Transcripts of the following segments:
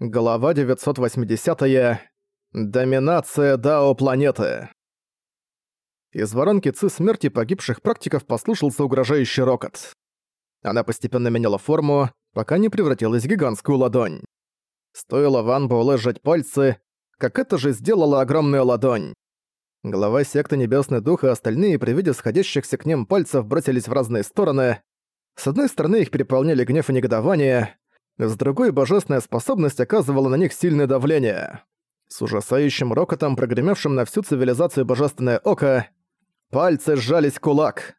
Глава 980. -я. Доминация Дао планеты. Из воронки Ци смерти погибших практиков послушался угрожающий рокот. Она постепенно меняла форму, пока не превратилась в гигантскую ладонь. Стоило Ван Буэлэ сжать пальцы, как это же сделала огромная ладонь. Глава секты Небесный Дух и остальные при виде сходящихся к ним пальцев бросились в разные стороны. С одной стороны их переполняли гнев и негодование, с другой божественная способность оказывала на них сильное давление. С ужасающим рокотом, прогремевшим на всю цивилизацию божественное око, пальцы сжались кулак.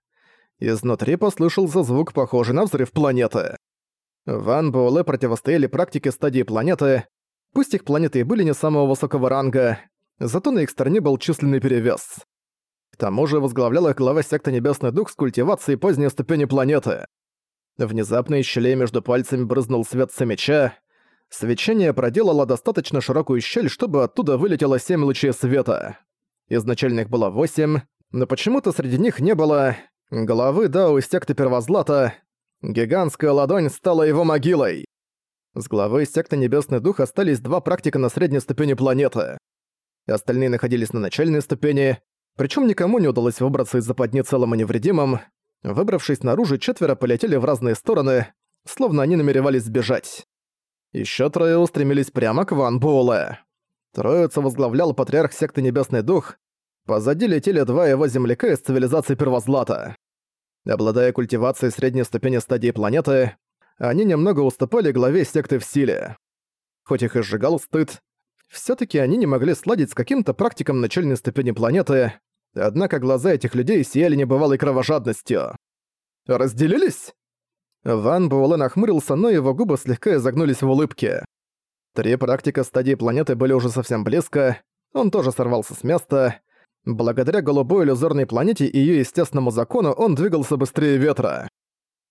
Изнутри послышался звук, похожий на взрыв планеты. Ван Буэлэ противостояли практике стадии планеты, пусть их планеты и были не самого высокого ранга, зато на их стороне был численный перевес. К тому же возглавлял их глава секты Небесный Дух с культивацией поздней ступени планеты. Внезапно из щелей между пальцами брызнул свет с меча. Свечение проделало достаточно широкую щель, чтобы оттуда вылетело семь лучей света. Изначально их было восемь, но почему-то среди них не было головы Дао из секты Первозлата. Гигантская ладонь стала его могилой. С главы секты Небесный Дух остались два практика на средней ступени планеты. Остальные находились на начальной ступени, причем никому не удалось выбраться из западни целым и невредимым, Выбравшись наружу, четверо полетели в разные стороны, словно они намеревались сбежать. Еще трое устремились прямо к Ван Буэлэ. Троицу возглавлял патриарх секты Небесный Дух, позади летели два его земляка из цивилизации Первозлата. Обладая культивацией средней ступени стадии планеты, они немного уступали главе секты в силе. Хоть их и сжигал стыд, все таки они не могли сладить с каким-то практиком начальной ступени планеты, Однако глаза этих людей сияли небывалой кровожадностью. «Разделились?» Ван Буэлэ нахмурился, но его губы слегка изогнулись в улыбке. Три практика стадии планеты были уже совсем близко, он тоже сорвался с места. Благодаря голубой иллюзорной планете и её естественному закону он двигался быстрее ветра.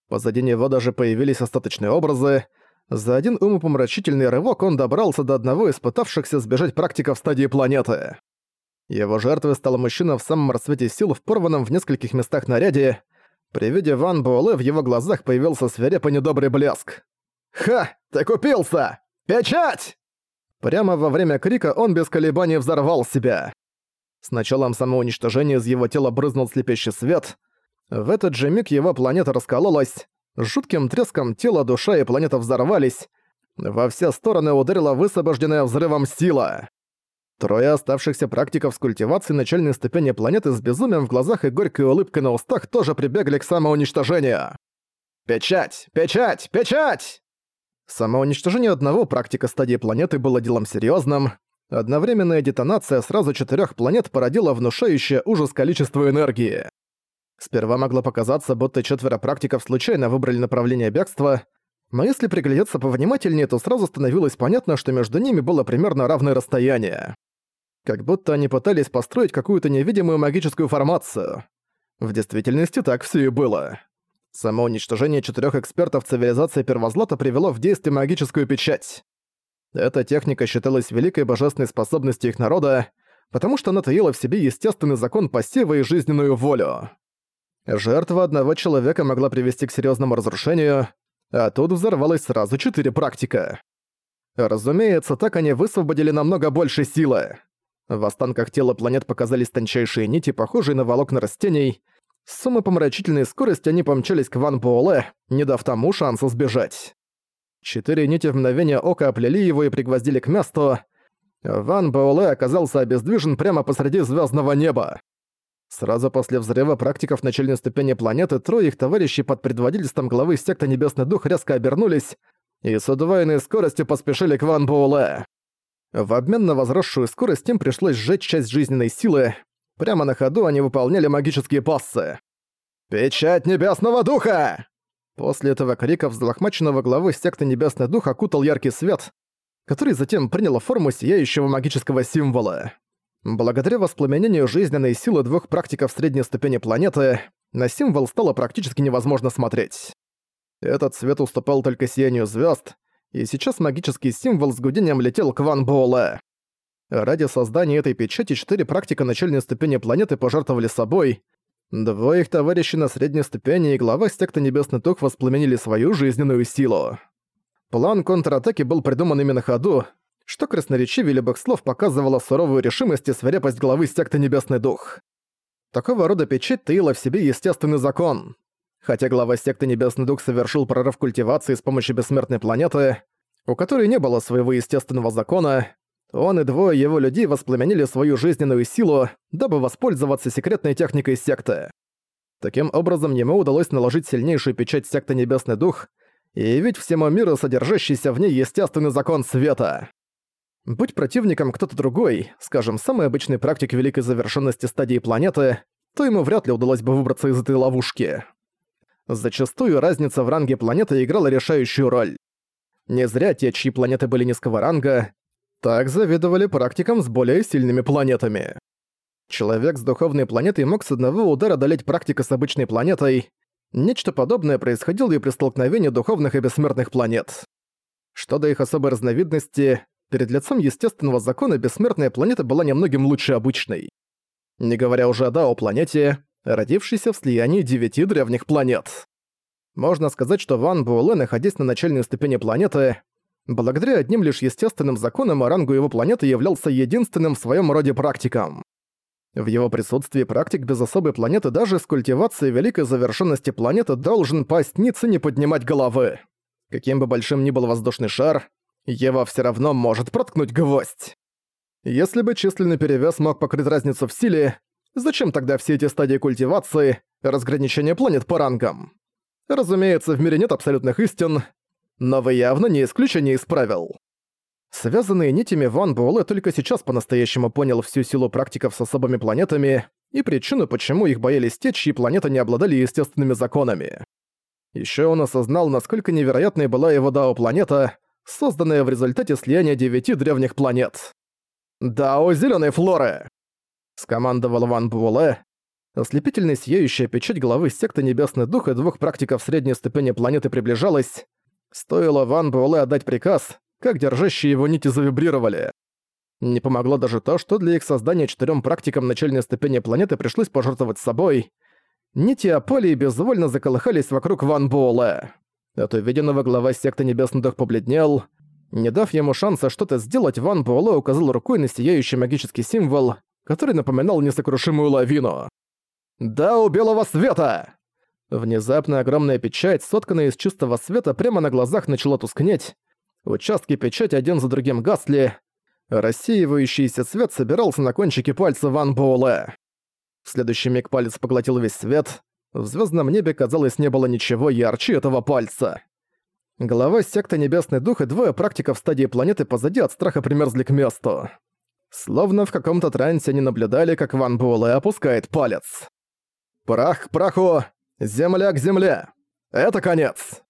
Позади него даже появились остаточные образы. За один умопомрачительный рывок он добрался до одного из пытавшихся сбежать практиков стадии планеты. Его жертвой стал мужчина в самом расцвете сил в порванном в нескольких местах наряде. При виде Ван Буэлэ в его глазах появился свирепый недобрый блеск. «Ха! Ты купился! Печать!» Прямо во время крика он без колебаний взорвал себя. С началом самоуничтожения из его тела брызнул слепящий свет. В этот же миг его планета раскололась. С жутким треском тело, душа и планета взорвались. Во все стороны ударила высвобожденная взрывом сила. Трое оставшихся практиков с культивацией начальной ступени планеты с безумием в глазах и горькой улыбкой на устах тоже прибегли к самоуничтожению. «Печать! Печать! Печать!» Самоуничтожение одного практика стадии планеты было делом серьезным. Одновременная детонация сразу четырех планет породила внушающее ужас количество энергии. Сперва могло показаться, будто четверо практиков случайно выбрали направление бегства, но если приглядеться повнимательнее, то сразу становилось понятно, что между ними было примерно равное расстояние как будто они пытались построить какую-то невидимую магическую формацию. В действительности так все и было. Само уничтожение четырех экспертов цивилизации Первозлата привело в действие магическую печать. Эта техника считалась великой божественной способностью их народа, потому что она таила в себе естественный закон пассива и жизненную волю. Жертва одного человека могла привести к серьезному разрушению, а тут взорвалось сразу четыре практика. Разумеется, так они высвободили намного больше силы. В останках тела планет показались тончайшие нити, похожие на волокна растений. С умопомрачительной скоростью они помчались к Ван Буэлэ, не дав тому шанса сбежать. Четыре нити в мгновение ока оплели его и пригвоздили к месту. Ван Буэлэ оказался обездвижен прямо посреди звездного неба. Сразу после взрыва практиков начальной ступени планеты трое их товарищей под предводительством главы секты Небесный Дух резко обернулись и с удвоенной скоростью поспешили к Ван Буэлэ. В обмен на возросшую скорость им пришлось сжечь часть жизненной силы. Прямо на ходу они выполняли магические пассы. «Печать Небесного Духа!» После этого крика взлохмаченного главы секты Небесный Дух окутал яркий свет, который затем принял форму сияющего магического символа. Благодаря воспламенению жизненной силы двух практиков средней ступени планеты, на символ стало практически невозможно смотреть. Этот свет уступал только сиянию звезд, и сейчас магический символ с гудением летел к Ван Буэлэ. Ради создания этой печати четыре практика начальной ступени планеты пожертвовали собой. Двое их товарищей на средней ступени и глава секты Небесный Тух воспламенили свою жизненную силу. План контратаки был придуман именно ходу, что красноречивее любых слов показывало суровую решимость и свирепость главы секты Небесный Дух. Такого рода печать таила в себе естественный закон. Хотя глава секты Небесный Дух совершил прорыв культивации с помощью бессмертной планеты, у которой не было своего естественного закона, он и двое его людей воспламенили свою жизненную силу, дабы воспользоваться секретной техникой секты. Таким образом, ему удалось наложить сильнейшую печать секты Небесный Дух и явить всему миру содержащийся в ней естественный закон света. Будь противником кто-то другой, скажем, самый обычный практик великой завершенности стадии планеты, то ему вряд ли удалось бы выбраться из этой ловушки. Зачастую разница в ранге планеты играла решающую роль. Не зря те, чьи планеты были низкого ранга, так завидовали практикам с более сильными планетами. Человек с духовной планетой мог с одного удара одолеть практика с обычной планетой. Нечто подобное происходило и при столкновении духовных и бессмертных планет. Что до их особой разновидности, перед лицом естественного закона бессмертная планета была немногим лучше обычной. Не говоря уже о Дао-планете, родившийся в слиянии девяти древних планет. Можно сказать, что Ван Буэлэ, находясь на начальной ступени планеты, благодаря одним лишь естественным законам рангу его планеты являлся единственным в своем роде практиком. В его присутствии практик без особой планеты даже с культивацией великой завершенности планеты должен пасть ниц и не поднимать головы. Каким бы большим ни был воздушный шар, его все равно может проткнуть гвоздь. Если бы численный перевес мог покрыть разницу в силе, Зачем тогда все эти стадии культивации, разграничения планет по рангам? Разумеется, в мире нет абсолютных истин, но вы явно не исключение из правил. Связанные нитями Ван Буэлэ только сейчас по-настоящему понял всю силу практиков с особыми планетами и причину, почему их боялись те, чьи планеты не обладали естественными законами. Еще он осознал, насколько невероятной была его Дао-планета, созданная в результате слияния девяти древних планет. Дао Зеленой Флоры! Скомандовал Ван Буэлэ. Ослепительно сияющая печать главы секты Небесный Дух и двух практиков средней ступени планеты приближалась. Стоило Ван Буэлэ отдать приказ, как держащие его нити завибрировали. Не помогло даже то, что для их создания четырем практикам начальной ступени планеты пришлось пожертвовать собой. Нити опали и безвольно заколыхались вокруг Ван Буэлэ. От увиденного глава секты Небесный Дух побледнел. Не дав ему шанса что-то сделать, Ван Буэлэ указал рукой на сияющий магический символ — который напоминал несокрушимую лавину. «Да, у белого света!» Внезапно огромная печать, сотканная из чистого света, прямо на глазах начала тускнеть. Участки печати один за другим гасли. Рассеивающийся свет собирался на кончике пальца Ван Боуле. В следующий миг палец поглотил весь свет. В звездном небе, казалось, не было ничего ярче этого пальца. Глава секты Небесный Дух и двое практиков стадии планеты позади от страха примерзли к месту. Словно в каком-то трансе они наблюдали, как Ван Буэлэ опускает палец. «Прах к праху! Земля к земле! Это конец!»